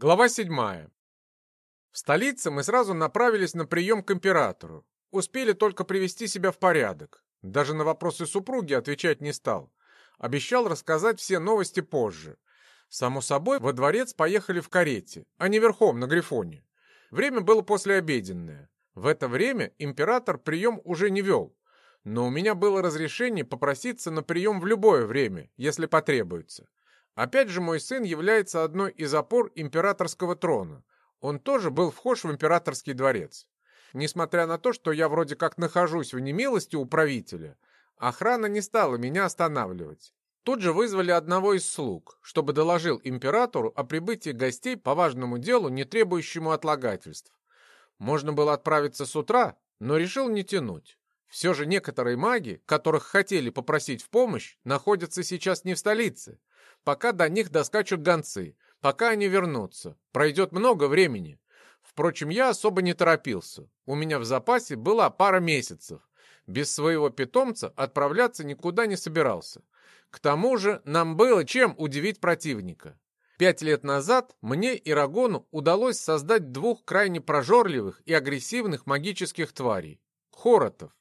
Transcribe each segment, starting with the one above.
Глава 7. В столице мы сразу направились на прием к императору. Успели только привести себя в порядок. Даже на вопросы супруги отвечать не стал. Обещал рассказать все новости позже. Само собой, во дворец поехали в карете, а не верхом на Грифоне. Время было послеобеденное. В это время император прием уже не вел. Но у меня было разрешение попроситься на прием в любое время, если потребуется. Опять же, мой сын является одной из опор императорского трона. Он тоже был вхож в императорский дворец. Несмотря на то, что я вроде как нахожусь в немилости у правителя, охрана не стала меня останавливать. Тут же вызвали одного из слуг, чтобы доложил императору о прибытии гостей по важному делу, не требующему отлагательств. Можно было отправиться с утра, но решил не тянуть. Все же некоторые маги, которых хотели попросить в помощь, находятся сейчас не в столице, пока до них доскачут гонцы, пока они вернутся. Пройдет много времени. Впрочем, я особо не торопился. У меня в запасе была пара месяцев. Без своего питомца отправляться никуда не собирался. К тому же нам было чем удивить противника. Пять лет назад мне и Рагону удалось создать двух крайне прожорливых и агрессивных магических тварей — хоротов.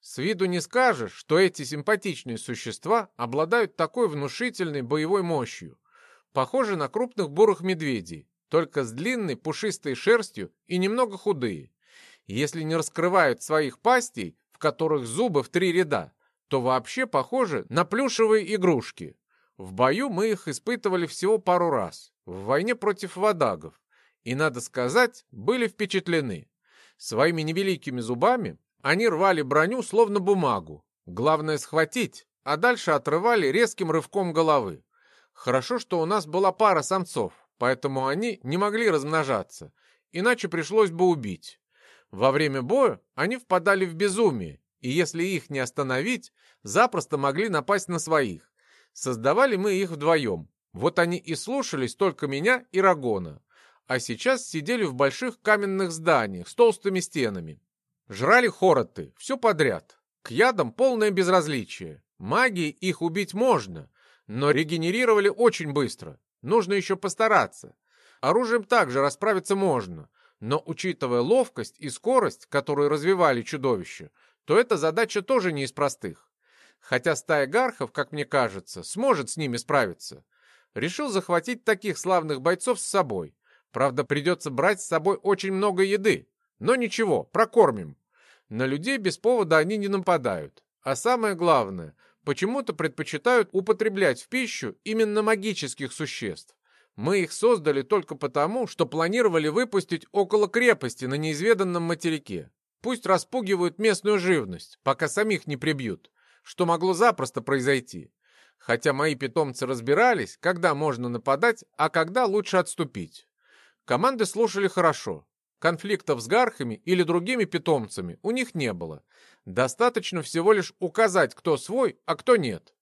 С виду не скажешь, что эти симпатичные существа обладают такой внушительной боевой мощью. Похожи на крупных бурых медведей, только с длинной пушистой шерстью и немного худые. Если не раскрывают своих пастей, в которых зубы в три ряда, то вообще похожи на плюшевые игрушки. В бою мы их испытывали всего пару раз, в войне против водагов, и, надо сказать, были впечатлены. Своими невеликими зубами они рвали броню, словно бумагу. Главное схватить, а дальше отрывали резким рывком головы. Хорошо, что у нас была пара самцов, поэтому они не могли размножаться, иначе пришлось бы убить. Во время боя они впадали в безумие, и если их не остановить, запросто могли напасть на своих. Создавали мы их вдвоем. Вот они и слушались только меня и Рагона. А сейчас сидели в больших каменных зданиях с толстыми стенами. Жрали хороты, все подряд. К ядам полное безразличие. Магией их убить можно, но регенерировали очень быстро. Нужно еще постараться. Оружием также расправиться можно, но учитывая ловкость и скорость, которую развивали чудовища, то эта задача тоже не из простых. Хотя стая гархов, как мне кажется, сможет с ними справиться. Решил захватить таких славных бойцов с собой. Правда, придется брать с собой очень много еды. Но ничего, прокормим. На людей без повода они не нападают. А самое главное, почему-то предпочитают употреблять в пищу именно магических существ. Мы их создали только потому, что планировали выпустить около крепости на неизведанном материке. Пусть распугивают местную живность, пока самих не прибьют, что могло запросто произойти. Хотя мои питомцы разбирались, когда можно нападать, а когда лучше отступить. Команды слушали хорошо, Конфликтов с гархами или другими питомцами у них не было. Достаточно всего лишь указать, кто свой, а кто нет.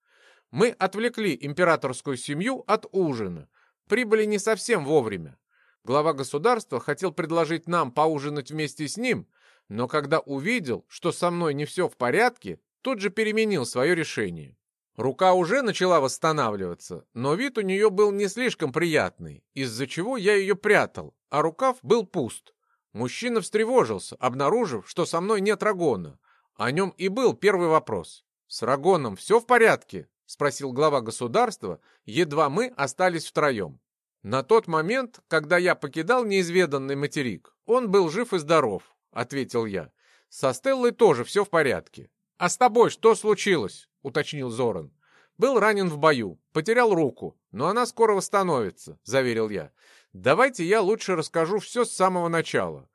Мы отвлекли императорскую семью от ужина. Прибыли не совсем вовремя. Глава государства хотел предложить нам поужинать вместе с ним, но когда увидел, что со мной не все в порядке, тут же переменил свое решение. Рука уже начала восстанавливаться, но вид у нее был не слишком приятный, из-за чего я ее прятал, а рукав был пуст. Мужчина встревожился, обнаружив, что со мной нет Рагона. О нем и был первый вопрос. «С Рагоном все в порядке?» — спросил глава государства, едва мы остались втроем. «На тот момент, когда я покидал неизведанный материк, он был жив и здоров», — ответил я. «Со Стеллой тоже все в порядке». «А с тобой что случилось?» — уточнил Зоран. «Был ранен в бою, потерял руку, но она скоро восстановится», — заверил я. Давайте я лучше расскажу все с самого начала.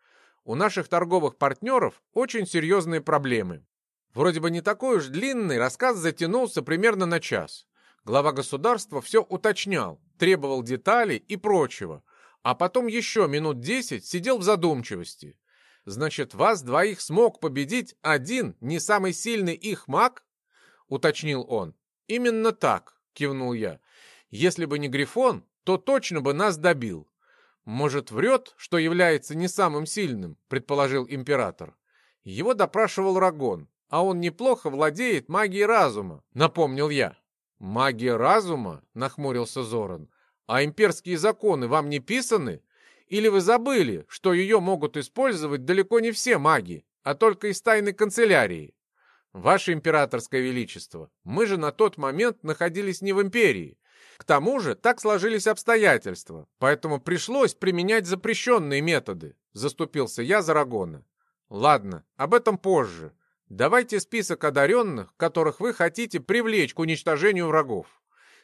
У наших торговых партнеров очень серьезные проблемы. Вроде бы не такой уж длинный, рассказ затянулся примерно на час. Глава государства все уточнял, требовал деталей и прочего, а потом еще минут десять сидел в задумчивости. Значит, вас двоих смог победить один, не самый сильный их маг? Уточнил он. Именно так, кивнул я. Если бы не Грифон, то точно бы нас добил. Может, врет, что является не самым сильным, предположил император. Его допрашивал Рагон, а он неплохо владеет магией разума, напомнил я. Магия разума? Нахмурился Зоран. А имперские законы вам не писаны? Или вы забыли, что ее могут использовать далеко не все маги, а только из тайной канцелярии? Ваше императорское величество, мы же на тот момент находились не в империи. К тому же так сложились обстоятельства, поэтому пришлось применять запрещенные методы, заступился я за Рагона. Ладно, об этом позже. Давайте список одаренных, которых вы хотите привлечь к уничтожению врагов.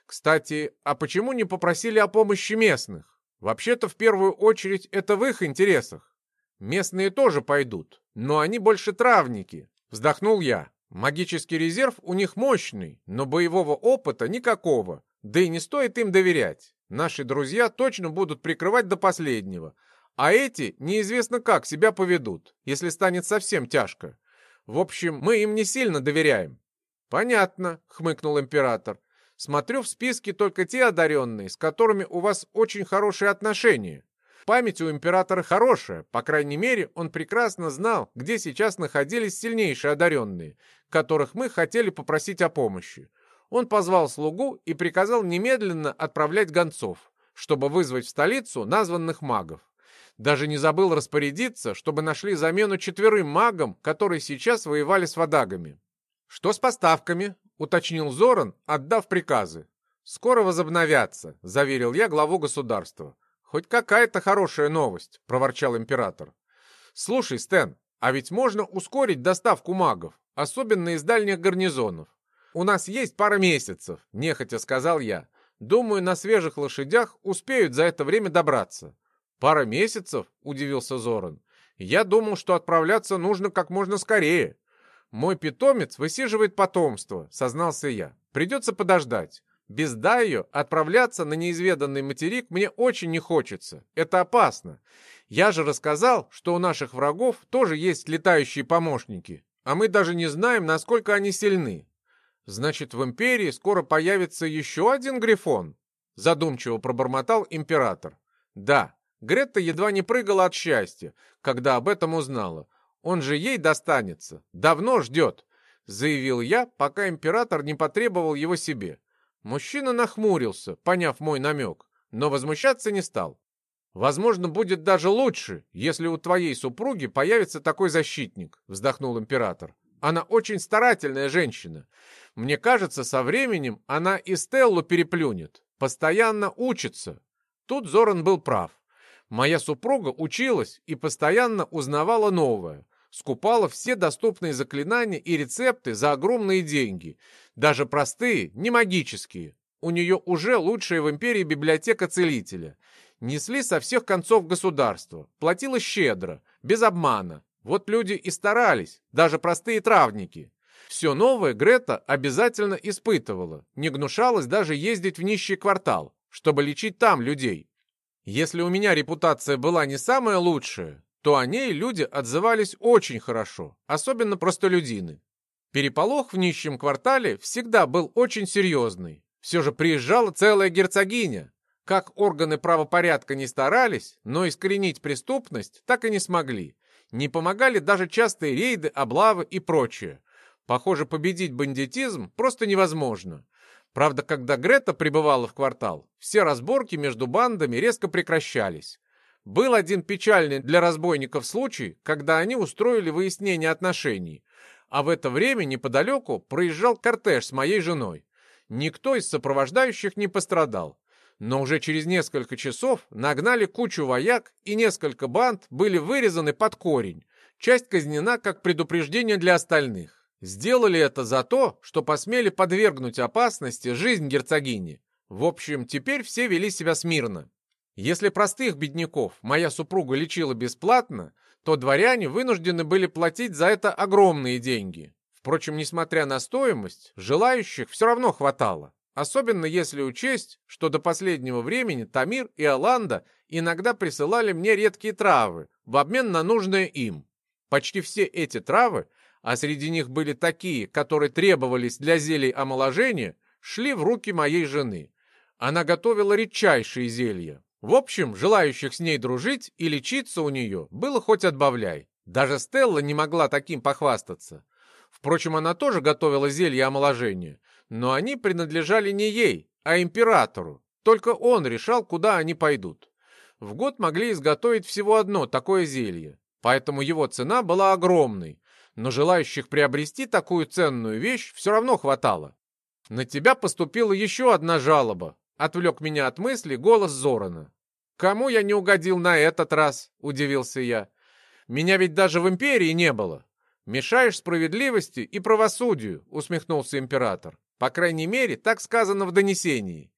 Кстати, а почему не попросили о помощи местных? Вообще-то, в первую очередь, это в их интересах. Местные тоже пойдут, но они больше травники, вздохнул я. Магический резерв у них мощный, но боевого опыта никакого, да и не стоит им доверять. Наши друзья точно будут прикрывать до последнего, а эти неизвестно как себя поведут, если станет совсем тяжко. В общем, мы им не сильно доверяем. Понятно, хмыкнул император. Смотрю в списке только те одаренные, с которыми у вас очень хорошие отношения. Память у императора хорошая, по крайней мере, он прекрасно знал, где сейчас находились сильнейшие одаренные, которых мы хотели попросить о помощи. Он позвал слугу и приказал немедленно отправлять гонцов, чтобы вызвать в столицу названных магов. Даже не забыл распорядиться, чтобы нашли замену четверым магам, которые сейчас воевали с водагами. «Что с поставками?» — уточнил Зоран, отдав приказы. «Скоро возобновятся», — заверил я главу государства. «Хоть какая-то хорошая новость», — проворчал император. «Слушай, Стэн, а ведь можно ускорить доставку магов, особенно из дальних гарнизонов. У нас есть пара месяцев, нехотя сказал я. Думаю, на свежих лошадях успеют за это время добраться. Пара месяцев? Удивился Зоран. Я думал, что отправляться нужно как можно скорее. Мой питомец высиживает потомство, сознался я. Придется подождать. Без Дайо отправляться на неизведанный материк мне очень не хочется. Это опасно. Я же рассказал, что у наших врагов тоже есть летающие помощники, а мы даже не знаем, насколько они сильны. Значит, в Империи скоро появится еще один Грифон? Задумчиво пробормотал император. Да, Гретта едва не прыгала от счастья, когда об этом узнала. Он же ей достанется. Давно ждет, заявил я, пока император не потребовал его себе. Мужчина нахмурился, поняв мой намек, но возмущаться не стал. «Возможно, будет даже лучше, если у твоей супруги появится такой защитник», — вздохнул император. «Она очень старательная женщина. Мне кажется, со временем она и Стеллу переплюнет. Постоянно учится». Тут Зоран был прав. Моя супруга училась и постоянно узнавала новое. Скупала все доступные заклинания и рецепты за огромные деньги. Даже простые, не магические. У нее уже лучшая в империи библиотека целителя несли со всех концов государства, платила щедро, без обмана. Вот люди и старались, даже простые травники. Все новое Грета обязательно испытывала, не гнушалась даже ездить в нищий квартал, чтобы лечить там людей. Если у меня репутация была не самая лучшая, то о ней люди отзывались очень хорошо, особенно простолюдины. Переполох в нищем квартале всегда был очень серьезный. Все же приезжала целая герцогиня, как органы правопорядка не старались, но искоренить преступность так и не смогли. Не помогали даже частые рейды, облавы и прочее. Похоже, победить бандитизм просто невозможно. Правда, когда Грета прибывала в квартал, все разборки между бандами резко прекращались. Был один печальный для разбойников случай, когда они устроили выяснение отношений, а в это время неподалеку проезжал кортеж с моей женой. Никто из сопровождающих не пострадал. Но уже через несколько часов нагнали кучу вояк, и несколько банд были вырезаны под корень. Часть казнена как предупреждение для остальных. Сделали это за то, что посмели подвергнуть опасности жизнь герцогини. В общем, теперь все вели себя смирно. Если простых бедняков моя супруга лечила бесплатно, то дворяне вынуждены были платить за это огромные деньги. Впрочем, несмотря на стоимость, желающих все равно хватало. Особенно если учесть, что до последнего времени Тамир и Аланда иногда присылали мне редкие травы в обмен на нужное им. Почти все эти травы, а среди них были такие, которые требовались для зелий омоложения, шли в руки моей жены. Она готовила редчайшие зелья. В общем, желающих с ней дружить и лечиться у нее было хоть отбавляй. Даже Стелла не могла таким похвастаться. Впрочем, она тоже готовила зелья омоложения, но они принадлежали не ей, а императору. Только он решал, куда они пойдут. В год могли изготовить всего одно такое зелье, поэтому его цена была огромной, но желающих приобрести такую ценную вещь все равно хватало. «На тебя поступила еще одна жалоба», — отвлек меня от мысли голос Зорана. «Кому я не угодил на этот раз?» — удивился я. «Меня ведь даже в империи не было». «Мешаешь справедливости и правосудию», — усмехнулся император. «По крайней мере, так сказано в донесении.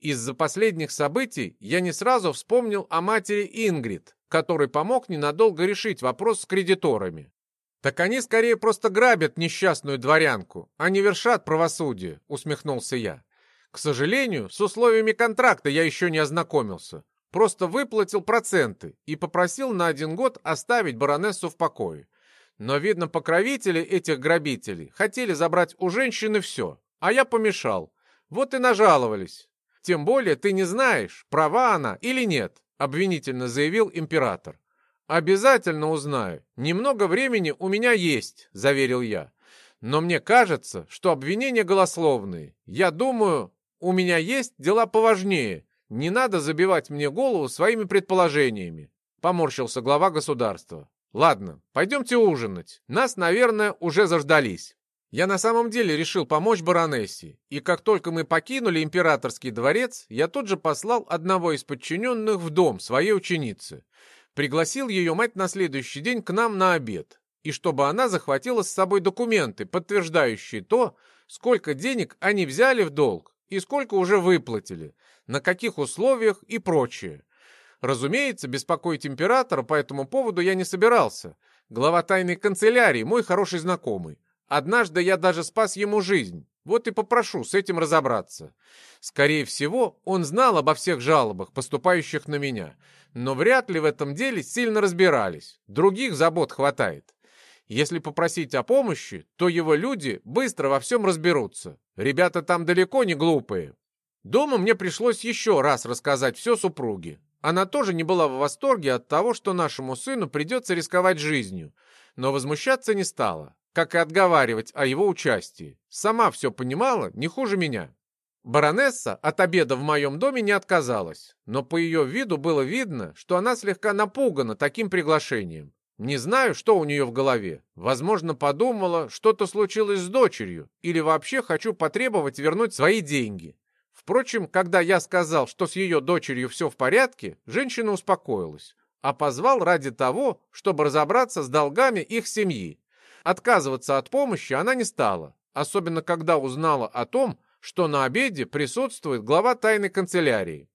Из-за последних событий я не сразу вспомнил о матери Ингрид, который помог ненадолго решить вопрос с кредиторами. «Так они скорее просто грабят несчастную дворянку, а не вершат правосудие», — усмехнулся я. «К сожалению, с условиями контракта я еще не ознакомился. Просто выплатил проценты и попросил на один год оставить баронессу в покое. Но, видно, покровители этих грабителей хотели забрать у женщины все, а я помешал. Вот и нажаловались. Тем более ты не знаешь, права она или нет», — обвинительно заявил император. «Обязательно узнаю. Немного времени у меня есть», — заверил я. «Но мне кажется, что обвинения голословные. Я думаю, у меня есть дела поважнее. Не надо забивать мне голову своими предположениями», — поморщился глава государства. «Ладно, пойдемте ужинать. Нас, наверное, уже заждались». Я на самом деле решил помочь баронессе, и как только мы покинули императорский дворец, я тут же послал одного из подчиненных в дом своей ученицы пригласил ее мать на следующий день к нам на обед, и чтобы она захватила с собой документы, подтверждающие то, сколько денег они взяли в долг и сколько уже выплатили, на каких условиях и прочее. Разумеется, беспокоить императора по этому поводу я не собирался. Глава тайной канцелярии, мой хороший знакомый. Однажды я даже спас ему жизнь. Вот и попрошу с этим разобраться. Скорее всего, он знал обо всех жалобах, поступающих на меня, но вряд ли в этом деле сильно разбирались. Других забот хватает. Если попросить о помощи, то его люди быстро во всем разберутся. Ребята там далеко не глупые. Дома мне пришлось еще раз рассказать все супруге. Она тоже не была в восторге от того, что нашему сыну придется рисковать жизнью, но возмущаться не стала, как и отговаривать о его участии. Сама все понимала не хуже меня. Баронесса от обеда в моем доме не отказалась, но по ее виду было видно, что она слегка напугана таким приглашением. Не знаю, что у нее в голове. Возможно, подумала, что-то случилось с дочерью, или вообще хочу потребовать вернуть свои деньги. Впрочем, когда я сказал, что с ее дочерью все в порядке, женщина успокоилась, а позвал ради того, чтобы разобраться с долгами их семьи. Отказываться от помощи она не стала, особенно когда узнала о том, что на обеде присутствует глава тайной канцелярии.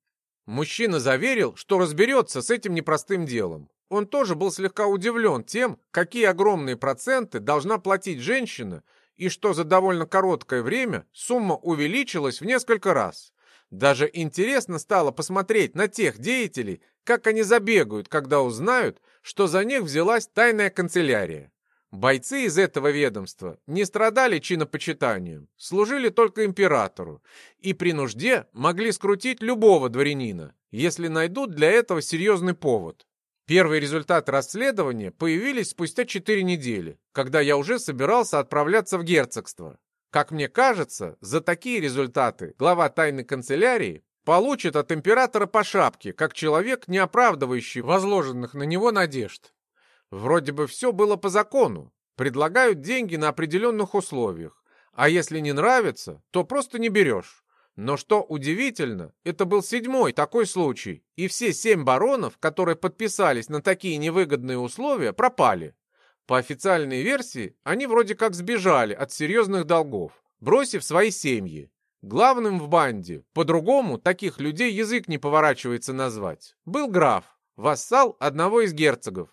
Мужчина заверил, что разберется с этим непростым делом. Он тоже был слегка удивлен тем, какие огромные проценты должна платить женщина, и что за довольно короткое время сумма увеличилась в несколько раз. Даже интересно стало посмотреть на тех деятелей, как они забегают, когда узнают, что за них взялась тайная канцелярия. Бойцы из этого ведомства не страдали чинопочитанием, служили только императору и при нужде могли скрутить любого дворянина, если найдут для этого серьезный повод. Первые результаты расследования появились спустя четыре недели, когда я уже собирался отправляться в герцогство. Как мне кажется, за такие результаты глава тайной канцелярии получит от императора по шапке, как человек, не оправдывающий возложенных на него надежд. Вроде бы все было по закону. Предлагают деньги на определенных условиях. А если не нравится, то просто не берешь. Но что удивительно, это был седьмой такой случай, и все семь баронов, которые подписались на такие невыгодные условия, пропали. По официальной версии, они вроде как сбежали от серьезных долгов, бросив свои семьи. Главным в банде, по-другому таких людей язык не поворачивается назвать, был граф, вассал одного из герцогов.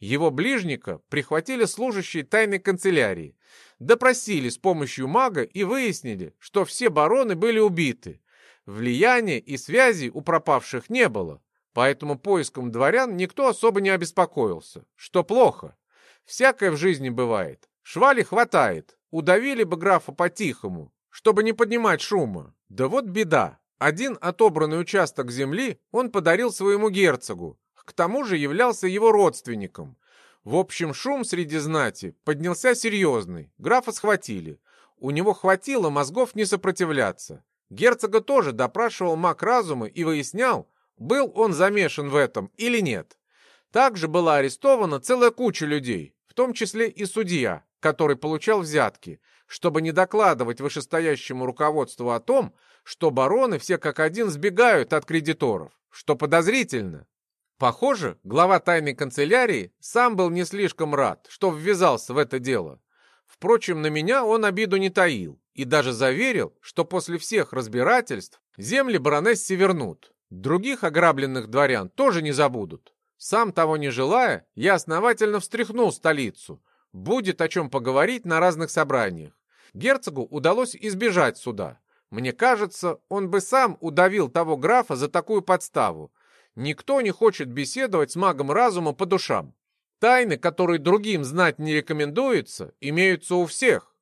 Его ближника прихватили служащие тайной канцелярии, допросили с помощью мага и выяснили, что все бароны были убиты. Влияния и связей у пропавших не было, поэтому поиском дворян никто особо не обеспокоился, что плохо. Всякое в жизни бывает. Швали хватает, удавили бы графа по-тихому, чтобы не поднимать шума. Да вот беда. Один отобранный участок земли он подарил своему герцогу, к тому же являлся его родственником. В общем, шум среди знати поднялся серьезный, графа схватили. У него хватило мозгов не сопротивляться. Герцога тоже допрашивал маг разума и выяснял, был он замешан в этом или нет. Также была арестована целая куча людей, в том числе и судья, который получал взятки, чтобы не докладывать вышестоящему руководству о том, что бароны все как один сбегают от кредиторов, что подозрительно. Похоже, глава тайной канцелярии сам был не слишком рад, что ввязался в это дело. Впрочем, на меня он обиду не таил и даже заверил, что после всех разбирательств земли баронессе вернут. Других ограбленных дворян тоже не забудут. Сам того не желая, я основательно встряхнул столицу. Будет о чем поговорить на разных собраниях. Герцогу удалось избежать суда. Мне кажется, он бы сам удавил того графа за такую подставу. Никто не хочет беседовать с магом разума по душам. Тайны, которые другим знать не рекомендуется, имеются у всех.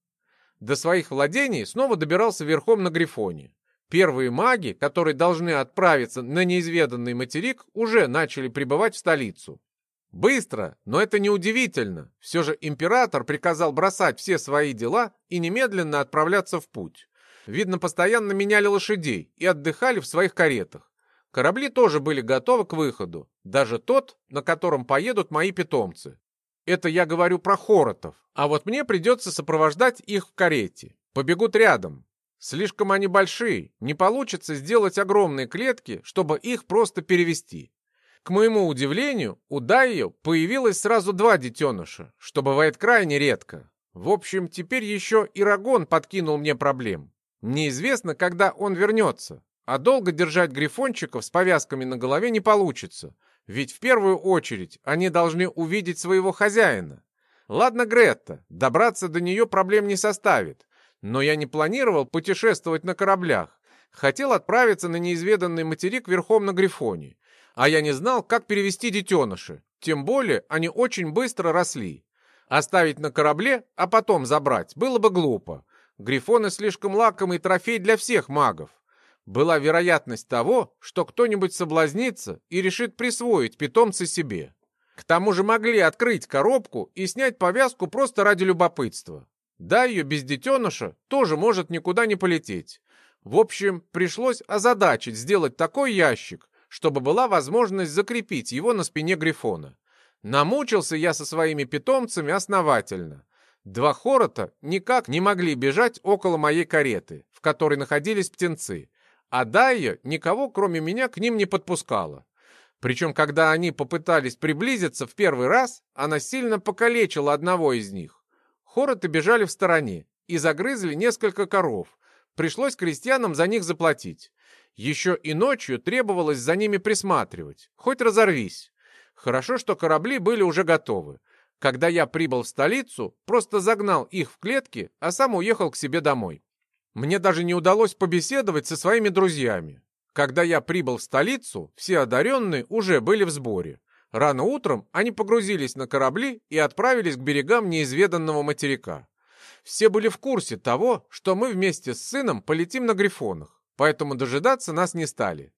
До своих владений снова добирался верхом на Грифоне. Первые маги, которые должны отправиться на неизведанный материк, уже начали прибывать в столицу. Быстро, но это неудивительно. Все же император приказал бросать все свои дела и немедленно отправляться в путь. Видно, постоянно меняли лошадей и отдыхали в своих каретах. Корабли тоже были готовы к выходу, даже тот, на котором поедут мои питомцы. Это я говорю про хоротов, а вот мне придется сопровождать их в карете. Побегут рядом. Слишком они большие, не получится сделать огромные клетки, чтобы их просто перевести. К моему удивлению, у Дайо появилось сразу два детеныша, что бывает крайне редко. В общем, теперь еще и Рагон подкинул мне проблем. Неизвестно, когда он вернется, а долго держать грифончиков с повязками на голове не получится, ведь в первую очередь они должны увидеть своего хозяина. Ладно, Гретта, добраться до нее проблем не составит, но я не планировал путешествовать на кораблях, хотел отправиться на неизведанный материк верхом на Грифоне, а я не знал, как перевести детеныши, тем более они очень быстро росли. Оставить на корабле, а потом забрать, было бы глупо. Грифоны слишком лакомый трофей для всех магов. Была вероятность того, что кто-нибудь соблазнится и решит присвоить питомца себе. К тому же могли открыть коробку и снять повязку просто ради любопытства. Да, ее без детеныша тоже может никуда не полететь. В общем, пришлось озадачить сделать такой ящик, чтобы была возможность закрепить его на спине Грифона. Намучился я со своими питомцами основательно. Два хорота никак не могли бежать около моей кареты, в которой находились птенцы, а Дайя никого, кроме меня, к ним не подпускала. Причем, когда они попытались приблизиться в первый раз, она сильно покалечила одного из них. Хороты бежали в стороне и загрызли несколько коров. Пришлось крестьянам за них заплатить. Еще и ночью требовалось за ними присматривать, хоть разорвись. Хорошо, что корабли были уже готовы. Когда я прибыл в столицу, просто загнал их в клетки, а сам уехал к себе домой. Мне даже не удалось побеседовать со своими друзьями. Когда я прибыл в столицу, все одаренные уже были в сборе. Рано утром они погрузились на корабли и отправились к берегам неизведанного материка. Все были в курсе того, что мы вместе с сыном полетим на грифонах, поэтому дожидаться нас не стали.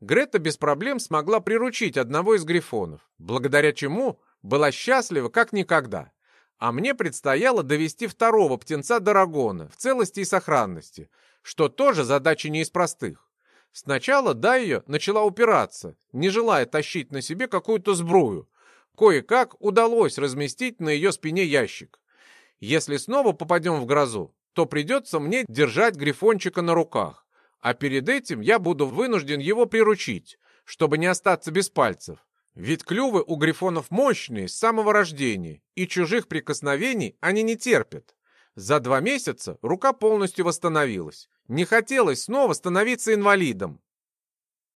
Грета без проблем смогла приручить одного из грифонов, благодаря чему была счастлива как никогда. А мне предстояло довести второго птенца до Рагона в целости и сохранности, что тоже задача не из простых. Сначала Дайо начала упираться, не желая тащить на себе какую-то сбрую. Кое-как удалось разместить на ее спине ящик. Если снова попадем в грозу, то придется мне держать грифончика на руках, а перед этим я буду вынужден его приручить, чтобы не остаться без пальцев. Ведь клювы у грифонов мощные с самого рождения, и чужих прикосновений они не терпят. За два месяца рука полностью восстановилась. Не хотелось снова становиться инвалидом.